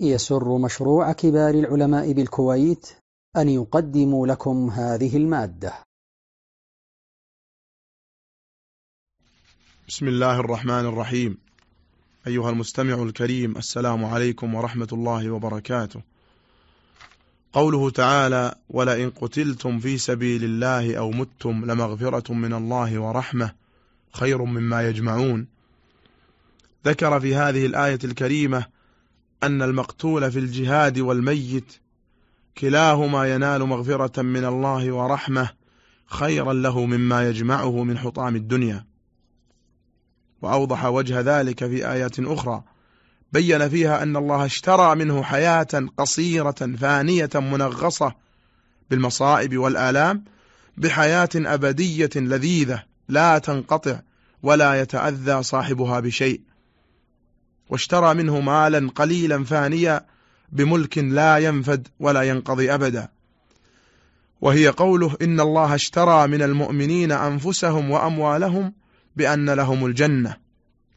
يسر مشروع كبار العلماء بالكويت أن يقدم لكم هذه المادة. بسم الله الرحمن الرحيم. أيها المستمع الكريم السلام عليكم ورحمة الله وبركاته. قوله تعالى ولئن قتلتم في سبيل الله أو متم لمغفرة من الله ورحمة خير مما يجمعون ذكر في هذه الآية الكريمة أن المقتول في الجهاد والميت كلاهما ينال مغفرة من الله ورحمة خيرا له مما يجمعه من حطام الدنيا. وأوضح وجه ذلك في آيات أخرى. بين فيها أن الله اشترى منه حياة قصيرة فانية منغصة بالمصائب والآلام بحياة أبدية لذيذة لا تنقطع ولا يتأذى صاحبها بشيء. واشترى منه مالا قليلا فانيا بملك لا ينفد ولا ينقضي أبدا. وهي قوله إن الله اشترى من المؤمنين أنفسهم وأموالهم بأن لهم الجنة.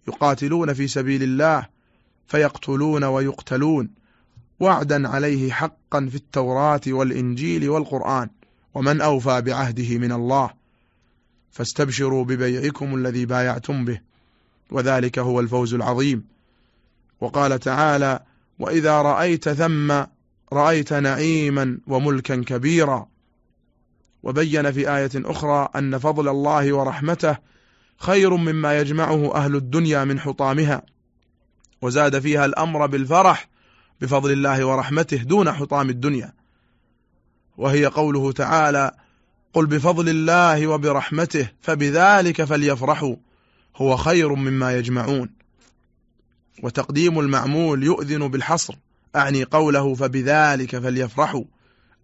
يقاتلون في سبيل الله فيقتلون ويقتلون. وعدا عليه حقا في التوراة والإنجيل والقرآن. ومن أوفى بعهده من الله فاستبشروا ببيعكم الذي بايعتم به. وذلك هو الفوز العظيم. وقال تعالى وإذا رأيت ثم رأيت نعيما وملكا كبيرا. وبين في آية أخرى أن فضل الله ورحمته خير مما يجمعه أهل الدنيا من حطامها. وزاد فيها الأمر بالفرح بفضل الله ورحمته دون حطام الدنيا. وهي قوله تعالى قل بفضل الله وبرحمته فبذلك فليفرحوا هو خير مما يجمعون. وتقديم المعمول يؤذن بالحصر. أعني قوله فبذلك فليفرحوا.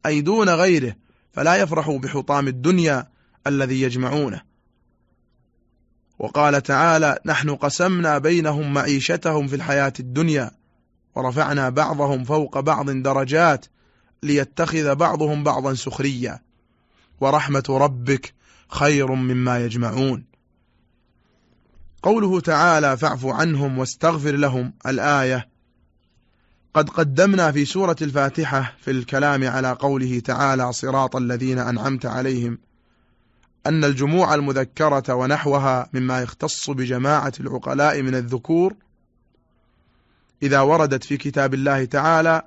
أي دون غيره فلا يفرحوا بحطام الدنيا الذي يجمعونه. وقال تعالى نحن قسمنا بينهم معيشتهم في الحياة الدنيا ورفعنا بعضهم فوق بعض درجات ليتخذ بعضهم بعضا سخريا. ورحمة ربك خير مما يجمعون. قوله تعالى فاعف عنهم واستغفر لهم الآية قد قدمنا في سورة الفاتحة في الكلام على قوله تعالى صراط الذين أنعمت عليهم أن الجموع المذكرة ونحوها مما يختص بجماعة العقلاء من الذكور إذا وردت في كتاب الله تعالى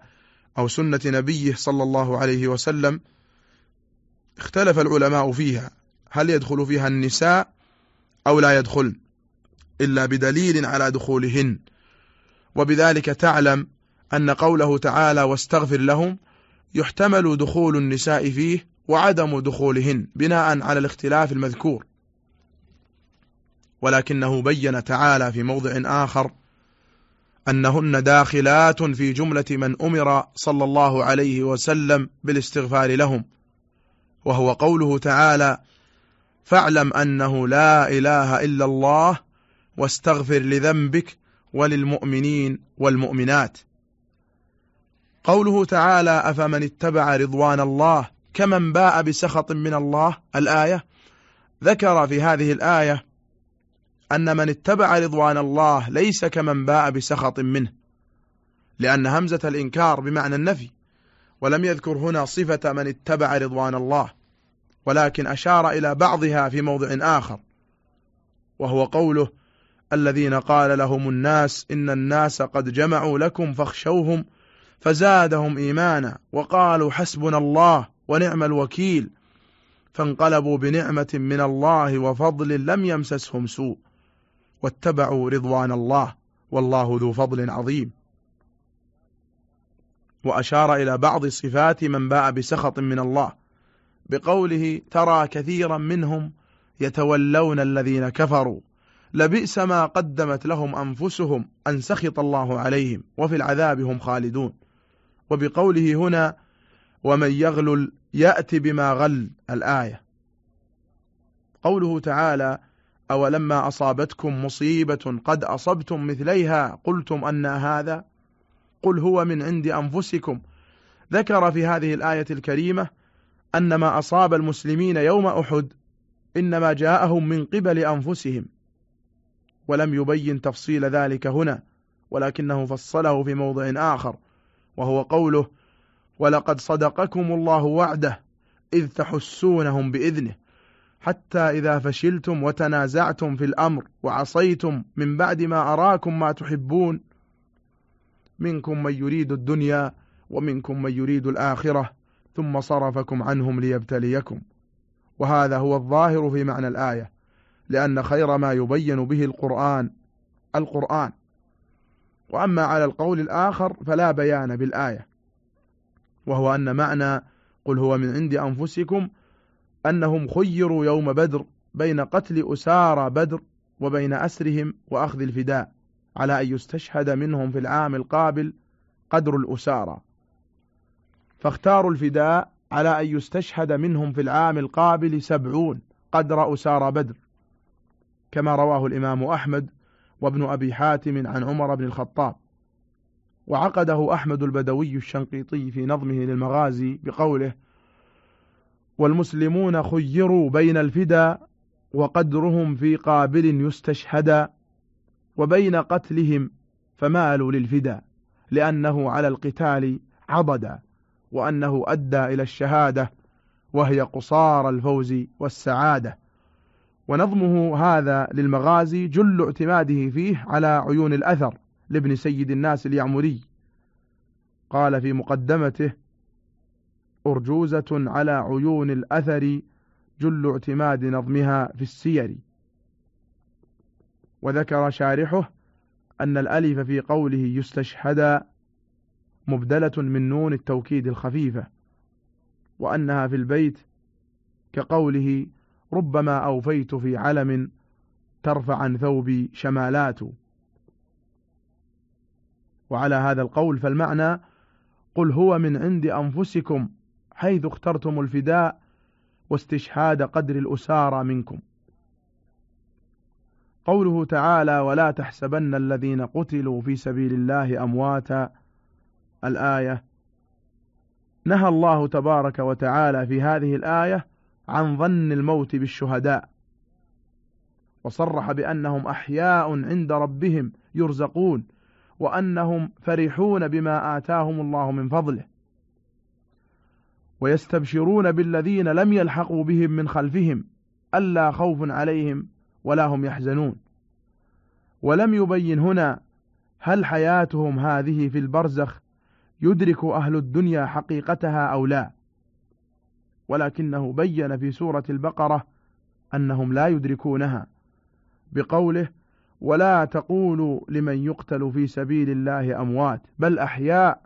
أو سنة نبيه صلى الله عليه وسلم اختلف العلماء فيها هل يدخل فيها النساء أو لا يدخلن؟ إلا بدليل على دخولهن. وبذلك تعلم أن قوله تعالى واستغفر لهم يحتمل دخول النساء فيه وعدم دخولهن بناء على الاختلاف المذكور. ولكنه بين تعالى في موضع آخر أنهن داخلات في جملة من أمر صلى الله عليه وسلم بالاستغفار لهم. وهو قوله تعالى فاعلم أنه لا إله إلا الله واستغفر لذنبك وللمؤمنين والمؤمنات. قوله تعالى أفمن اتبع رضوان الله كمن باء بسخط من الله؟ الآية. ذكر في هذه الآية أن من اتبع رضوان الله ليس كمن باء بسخط منه لأن همزة الإنكار بمعنى النفي ولم يذكر هنا صفة من اتبع رضوان الله ولكن أشار إلى بعضها في موضع آخر وهو قوله الذين قال لهم الناس إن الناس قد جمعوا لكم فاخشوهم فزادهم إيمانا وقالوا حسبنا الله ونعم الوكيل فانقلبوا بنعمة من الله وفضل لم يمسسهم سوء واتبعوا رضوان الله والله ذو فضل عظيم. وأشار إلى بعض صفات من باء بسخط من الله بقوله ترى كثيرا منهم يتولون الذين كفروا لبئس ما قدمت لهم أنفسهم أن سخط الله عليهم وفي العذاب هم خالدون. وبقوله هنا ومن يغلل يأتي بما غل الآية. قوله تعالى أولما أصابتكم مصيبة قد أصبتم مثليها قلتم أن هذا؟ قل هو من عند أنفسكم. ذكر في هذه الآية الكريمة أن ما أصاب المسلمين يوم أحد إنما جاءهم من قبل أنفسهم. ولم يبين تفصيل ذلك هنا ولكنه فصله في موضع آخر وهو قوله ولقد صدقكم الله وعده إذ تحسونهم بإذنه حتى إذا فشلتم وتنازعتم في الأمر وعصيتم من بعد ما أراكم ما تحبون منكم من يريد الدنيا ومنكم من يريد الآخرة ثم صرفكم عنهم ليبتليكم وهذا هو الظاهر في معنى الآية. لأن خير ما يبين به القرآن القرآن. وأما على القول الآخر فلا بيان بالآية وهو أن معنى قل هو من عند أنفسكم أنهم خيروا يوم بدر بين قتل أسارى بدر وبين أسرهم وأخذ الفداء على أن يستشهد منهم في العام القابل قدر الأسارى. فاختاروا الفداء على أن يستشهد منهم في العام القابل سبعون قدر أسارى بدر. كما رواه الإمام أحمد وابن أبي حاتم عن عمر بن الخطاب. وعقده أحمد البدوي الشنقيطي في نظمه للمغازي بقوله والمسلمون خيروا بين الفدا وقدرهم في قابل يستشهدا وبين قتلهم فمالوا للفدا لأنه على القتال عضدا وأنه أدى إلى الشهادة وهي قصار الفوز والسعادة. ونظمه هذا للمغازي جل اعتماده فيه على عيون الأثر لابن سيد الناس اليعمري. قال في مقدمته أرجوزة على عيون الأثر جل اعتماد نظمها في السير. وذكر شارحه أن الألف في قوله يستشهد مبدلة من نون التوكيد الخفيفة وأنها في البيت كقوله ربما أوفيت في علم ترفع عن ثوبي شمالات. وعلى هذا القول فالمعنى قل هو من عند أنفسكم حيث اخترتم الفداء واستشهاد قدر الأسارى منكم. قوله تعالى ولا تحسبن الذين قتلوا في سبيل الله أمواتا الآية نهى الله تبارك وتعالى في هذه الآية عن ظن الموت بالشهداء وصرح بأنهم أحياء عند ربهم يرزقون وأنهم فرحون بما آتاهم الله من فضله. ويستبشرون بالذين لم يلحقوا بهم من خلفهم ألا خوف عليهم ولا هم يحزنون. ولم يبين هنا هل حياتهم هذه في البرزخ يدرك أهل الدنيا حقيقتها أو لا. ولكنه بين في سورة البقرة أنهم لا يدركونها بقوله ولا تقولوا لمن يقتل في سبيل الله أموات بل أحياء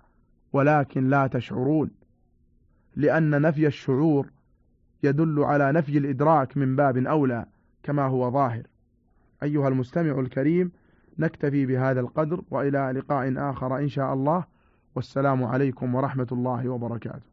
ولكن لا تشعرون لأن نفي الشعور يدل على نفي الإدراك من باب أولى كما هو ظاهر أيها المستمع الكريم نكتفي بهذا القدر وإلى لقاء آخر إن شاء الله والسلام عليكم ورحمة الله وبركاته